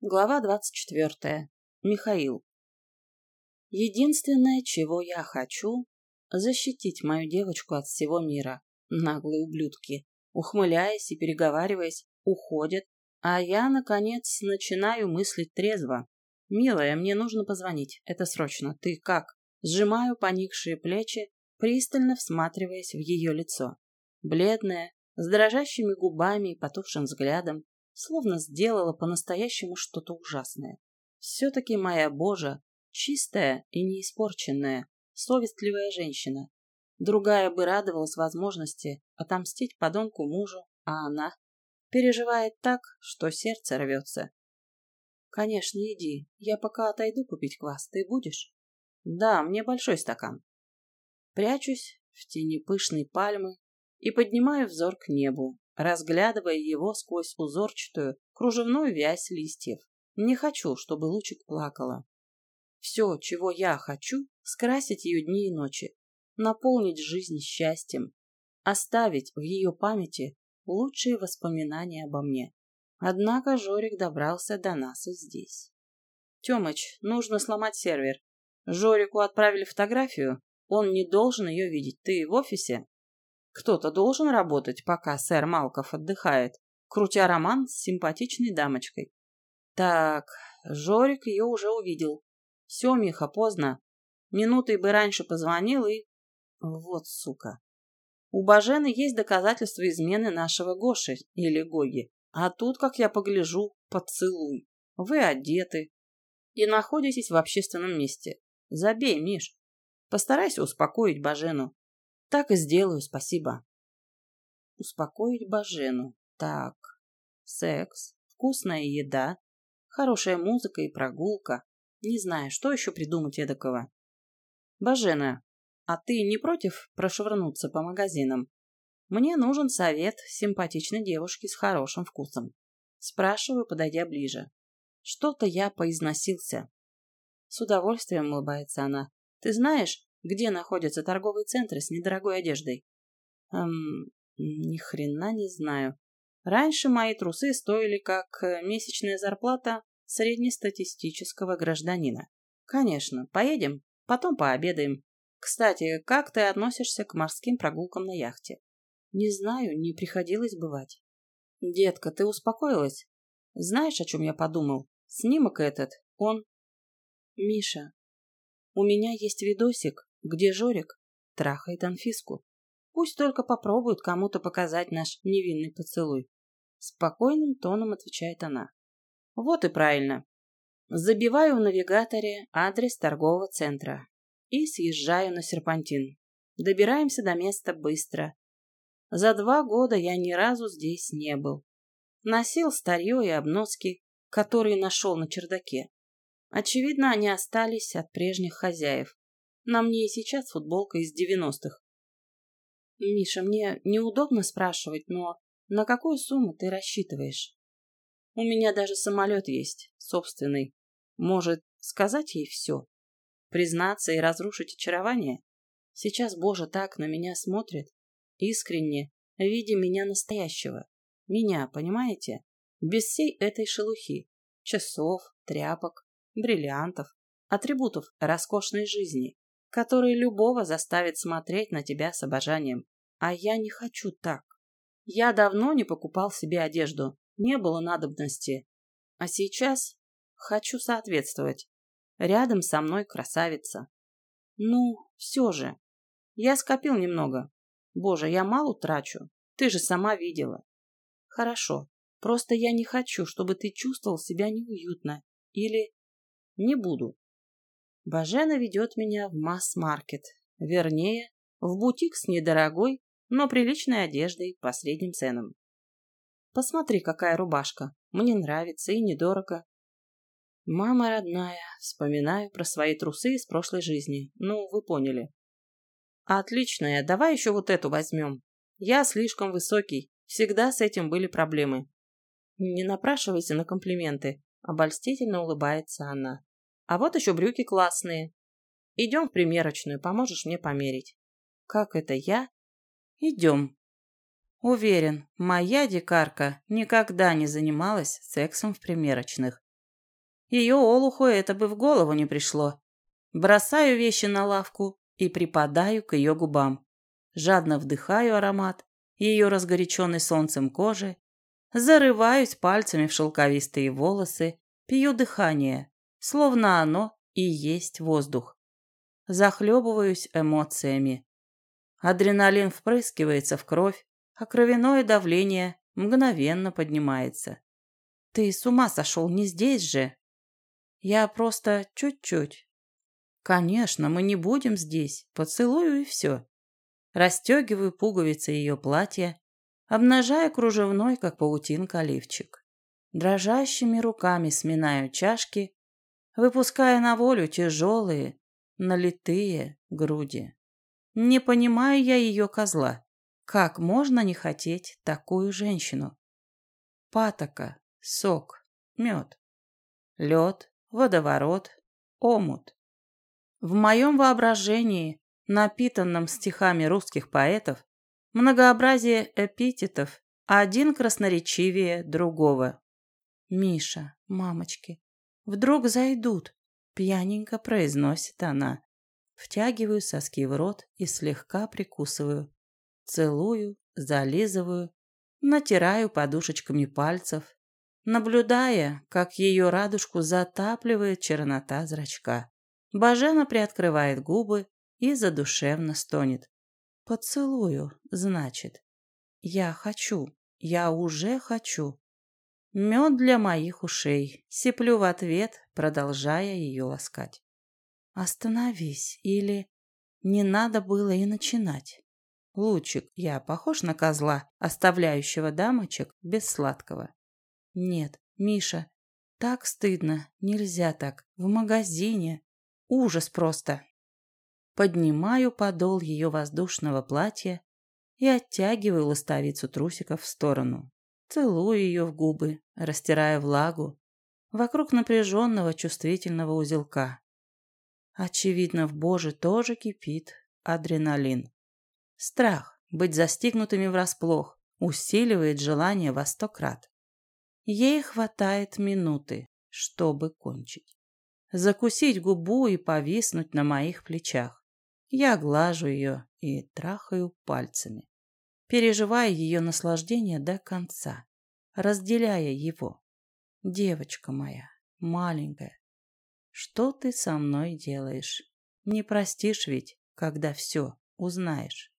Глава двадцать четвертая. Михаил. Единственное, чего я хочу, защитить мою девочку от всего мира. Наглые ублюдки, ухмыляясь и переговариваясь, уходят, а я, наконец, начинаю мыслить трезво. «Милая, мне нужно позвонить. Это срочно. Ты как?» Сжимаю поникшие плечи, пристально всматриваясь в ее лицо. Бледная, с дрожащими губами и потухшим взглядом, словно сделала по-настоящему что-то ужасное. Все-таки моя Божа, чистая и неиспорченная, совестливая женщина. Другая бы радовалась возможности отомстить подонку мужу, а она переживает так, что сердце рвется. «Конечно, иди. Я пока отойду купить квас. Ты будешь?» «Да, мне большой стакан». Прячусь в тени пышной пальмы и поднимаю взор к небу, разглядывая его сквозь узорчатую кружевную вязь листьев. Не хочу, чтобы Лучик плакала. Все, чего я хочу, скрасить ее дни и ночи, наполнить жизнь счастьем, оставить в ее памяти лучшие воспоминания обо мне. Однако Жорик добрался до нас и здесь. Тёмыч, нужно сломать сервер. Жорику отправили фотографию, он не должен ее видеть. Ты в офисе? Кто-то должен работать, пока сэр Малков отдыхает, крутя роман с симпатичной дамочкой. Так, Жорик ее уже увидел. Все, Миха, поздно. Минутой бы раньше позвонил и... Вот сука. У Бажены есть доказательства измены нашего Гоши или Гоги. А тут, как я погляжу, поцелуй. Вы одеты и находитесь в общественном месте. Забей, Миш. Постарайся успокоить Бажену. Так и сделаю, спасибо. Успокоить Бажену. Так, секс, вкусная еда, хорошая музыка и прогулка. Не знаю, что еще придумать эдакого. Бажена, а ты не против прошвырнуться по магазинам? Мне нужен совет симпатичной девушки с хорошим вкусом. Спрашиваю, подойдя ближе. Что-то я поизносился. С удовольствием улыбается она. Ты знаешь, где находятся торговые центры с недорогой одеждой? Эм, ни хрена не знаю. Раньше мои трусы стоили как э, месячная зарплата среднестатистического гражданина. Конечно, поедем, потом пообедаем. Кстати, как ты относишься к морским прогулкам на яхте? Не знаю, не приходилось бывать. Детка, ты успокоилась? Знаешь, о чем я подумал? Снимок этот, он... Миша, у меня есть видосик, где Жорик трахает Анфиску. Пусть только попробуют кому-то показать наш невинный поцелуй. Спокойным тоном отвечает она. Вот и правильно. Забиваю в навигаторе адрес торгового центра и съезжаю на серпантин. Добираемся до места быстро. За два года я ни разу здесь не был. Носил старье и обноски, которые нашел на чердаке. Очевидно, они остались от прежних хозяев. На мне и сейчас футболка из девяностых. Миша, мне неудобно спрашивать, но на какую сумму ты рассчитываешь? У меня даже самолет есть, собственный. Может, сказать ей все? Признаться и разрушить очарование? Сейчас Боже так на меня смотрит, искренне, видя меня настоящего. Меня, понимаете? Без всей этой шелухи. Часов, тряпок, бриллиантов, атрибутов роскошной жизни который любого заставит смотреть на тебя с обожанием. А я не хочу так. Я давно не покупал себе одежду, не было надобности. А сейчас хочу соответствовать. Рядом со мной красавица. Ну, все же. Я скопил немного. Боже, я мало трачу. Ты же сама видела. Хорошо. Просто я не хочу, чтобы ты чувствовал себя неуютно. Или не буду. Бажена ведет меня в масс-маркет, вернее, в бутик с недорогой, но приличной одеждой по средним ценам. Посмотри, какая рубашка. Мне нравится и недорого. Мама родная, вспоминаю про свои трусы из прошлой жизни. Ну, вы поняли. Отличная, давай еще вот эту возьмем. Я слишком высокий, всегда с этим были проблемы. Не напрашивайся на комплименты, обольстительно улыбается она. А вот еще брюки классные. Идем в примерочную, поможешь мне померить. Как это я? Идем. Уверен, моя дикарка никогда не занималась сексом в примерочных. Ее олуху это бы в голову не пришло. Бросаю вещи на лавку и припадаю к ее губам. Жадно вдыхаю аромат ее разгоряченной солнцем кожи, зарываюсь пальцами в шелковистые волосы, пью дыхание, словно оно и есть воздух. Захлебываюсь эмоциями. Адреналин впрыскивается в кровь, а кровяное давление мгновенно поднимается. Ты с ума сошел не здесь же? Я просто чуть-чуть. Конечно, мы не будем здесь. Поцелую и все. Расстегиваю пуговицы ее платья, обнажая кружевной, как паутинка, лифчик. Дрожащими руками сминаю чашки, выпуская на волю тяжелые, налитые груди. Не понимаю я ее козла. Как можно не хотеть такую женщину? Патока, сок, мед, лед, водоворот, омут. В моем воображении, напитанном стихами русских поэтов, многообразие эпитетов, один красноречивее другого. «Миша, мамочки, вдруг зайдут», — пьяненько произносит она. Втягиваю соски в рот и слегка прикусываю. Целую, зализываю, натираю подушечками пальцев, наблюдая, как ее радужку затапливает чернота зрачка. Бажена приоткрывает губы и задушевно стонет. «Поцелую, значит. Я хочу, я уже хочу. Мед для моих ушей. Сиплю в ответ, продолжая ее ласкать. Остановись, или... Не надо было и начинать. Лучик, я похож на козла, оставляющего дамочек без сладкого? Нет, Миша, так стыдно, нельзя так. В магазине. Ужас просто. Поднимаю подол ее воздушного платья и оттягиваю ластовицу трусиков в сторону. Целую ее в губы, растирая влагу вокруг напряженного чувствительного узелка. Очевидно, в Боже тоже кипит адреналин. Страх быть застигнутыми врасплох усиливает желание во сто крат. Ей хватает минуты, чтобы кончить. Закусить губу и повиснуть на моих плечах. Я глажу ее и трахаю пальцами переживая ее наслаждение до конца, разделяя его. Девочка моя, маленькая, что ты со мной делаешь? Не простишь ведь, когда все узнаешь.